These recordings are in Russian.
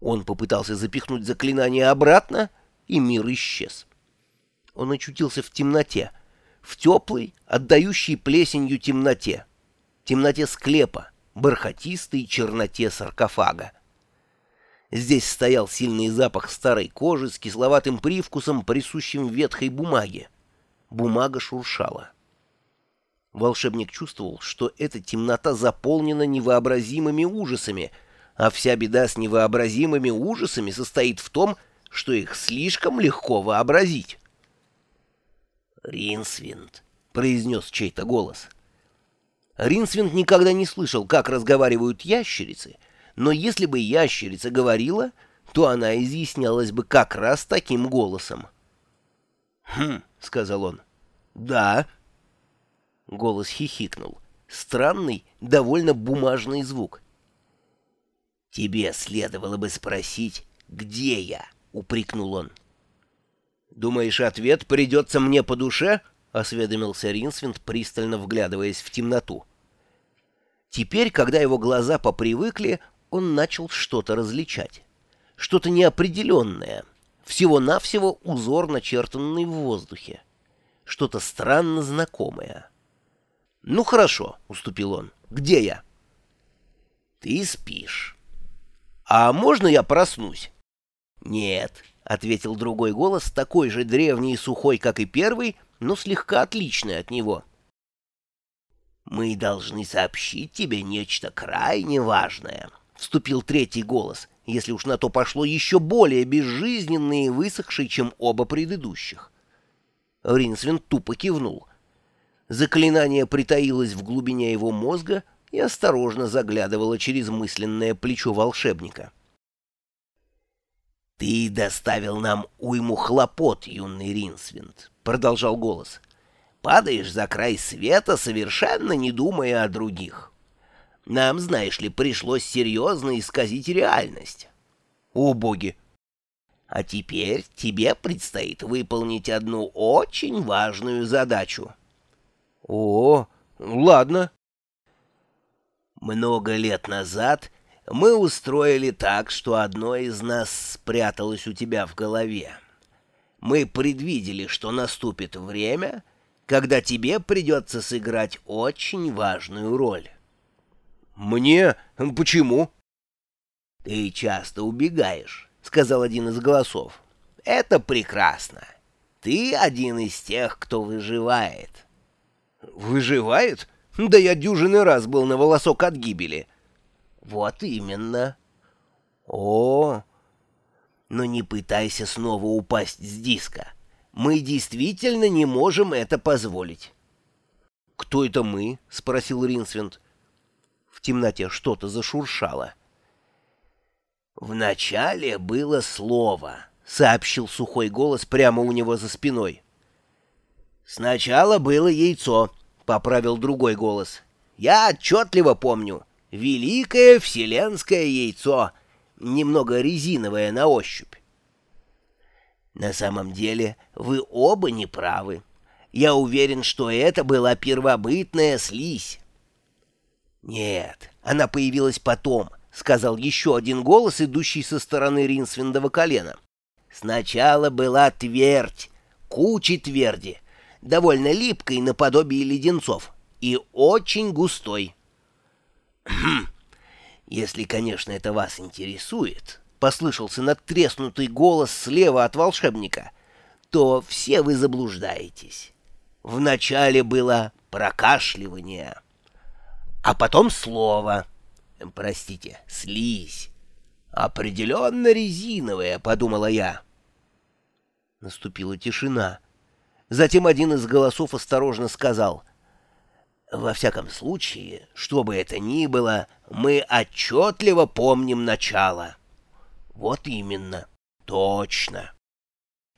Он попытался запихнуть заклинание обратно, и мир исчез. Он очутился в темноте, в теплой, отдающей плесенью темноте, темноте склепа, бархатистой черноте саркофага. Здесь стоял сильный запах старой кожи с кисловатым привкусом, присущим ветхой бумаге. Бумага шуршала. Волшебник чувствовал, что эта темнота заполнена невообразимыми ужасами, а вся беда с невообразимыми ужасами состоит в том, что их слишком легко вообразить. «Ринсвинд», — произнес чей-то голос. Ринсвинд никогда не слышал, как разговаривают ящерицы, но если бы ящерица говорила, то она изъяснялась бы как раз таким голосом. «Хм», — сказал он. «Да». Голос хихикнул. Странный, довольно бумажный звук. «Тебе следовало бы спросить, где я?» — упрекнул он. «Думаешь, ответ придется мне по душе?» — осведомился Ринсвинд, пристально вглядываясь в темноту. Теперь, когда его глаза попривыкли, он начал что-то различать. Что-то неопределенное. Всего-навсего узор, начертанный в воздухе. Что-то странно знакомое. «Ну хорошо», — уступил он. «Где я?» «Ты спишь». «А можно я проснусь?» «Нет», — ответил другой голос, такой же древний и сухой, как и первый, но слегка отличный от него. «Мы должны сообщить тебе нечто крайне важное», — вступил третий голос, если уж на то пошло еще более безжизненный и высохший, чем оба предыдущих. Ринсвин тупо кивнул. Заклинание притаилось в глубине его мозга и осторожно заглядывало через мысленное плечо волшебника. «Ты доставил нам уйму хлопот, юный Ринсвинд», — продолжал голос. «Падаешь за край света, совершенно не думая о других. Нам, знаешь ли, пришлось серьезно исказить реальность». «О, боги!» «А теперь тебе предстоит выполнить одну очень важную задачу». «О, ладно». Много лет назад мы устроили так, что одно из нас спряталось у тебя в голове. Мы предвидели, что наступит время, когда тебе придется сыграть очень важную роль. Мне? Почему? Ты часто убегаешь, сказал один из голосов. Это прекрасно. Ты один из тех, кто выживает. Выживает? Да я дюжины раз был на волосок от гибели. — вот именно. О, но не пытайся снова упасть с диска. Мы действительно не можем это позволить. Кто это мы? спросил Ринсвинд. В темноте что-то зашуршало. Вначале было слово, сообщил сухой голос прямо у него за спиной. Сначала было яйцо, поправил другой голос. Я отчетливо помню. Великое вселенское яйцо, немного резиновое на ощупь. На самом деле вы оба не правы. Я уверен, что это была первобытная слизь. Нет, она появилась потом, сказал еще один голос, идущий со стороны Ринсвиндова колена. Сначала была твердь, куча тверди, довольно липкой наподобие леденцов и очень густой. «Если, конечно, это вас интересует», — послышался надтреснутый голос слева от волшебника, — «то все вы заблуждаетесь. Вначале было прокашливание, а потом слово, простите, слизь. Определенно резиновая, — подумала я». Наступила тишина. Затем один из голосов осторожно сказал — во всяком случае, что бы это ни было, мы отчетливо помним начало. Вот именно. Точно.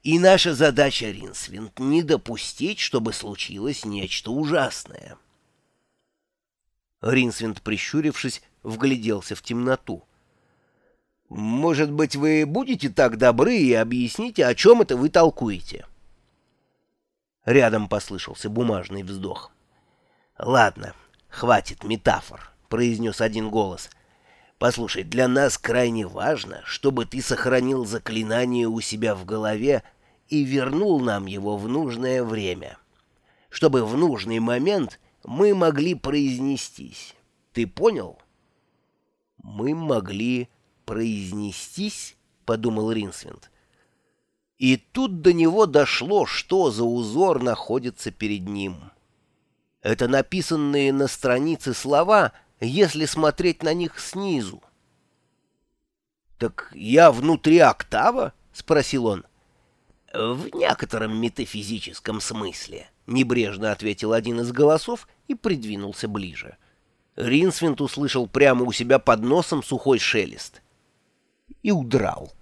И наша задача, Ринсвинд, не допустить, чтобы случилось нечто ужасное. Ринсвинд, прищурившись, вгляделся в темноту. «Может быть, вы будете так добры и объясните, о чем это вы толкуете?» Рядом послышался бумажный вздох. «Ладно, хватит метафор», — произнес один голос. Послушай, для нас крайне важно, чтобы ты сохранил заклинание у себя в голове и вернул нам его в нужное время. Чтобы в нужный момент мы могли произнестись. Ты понял? Мы могли произнестись, подумал Ринсвинд. И тут до него дошло, что за узор находится перед ним. Это написанные на странице слова, если смотреть на них снизу. «Так я внутри октава?» — спросил он. «В некотором метафизическом смысле», — небрежно ответил один из голосов и придвинулся ближе. Ринсвинд услышал прямо у себя под носом сухой шелест и удрал.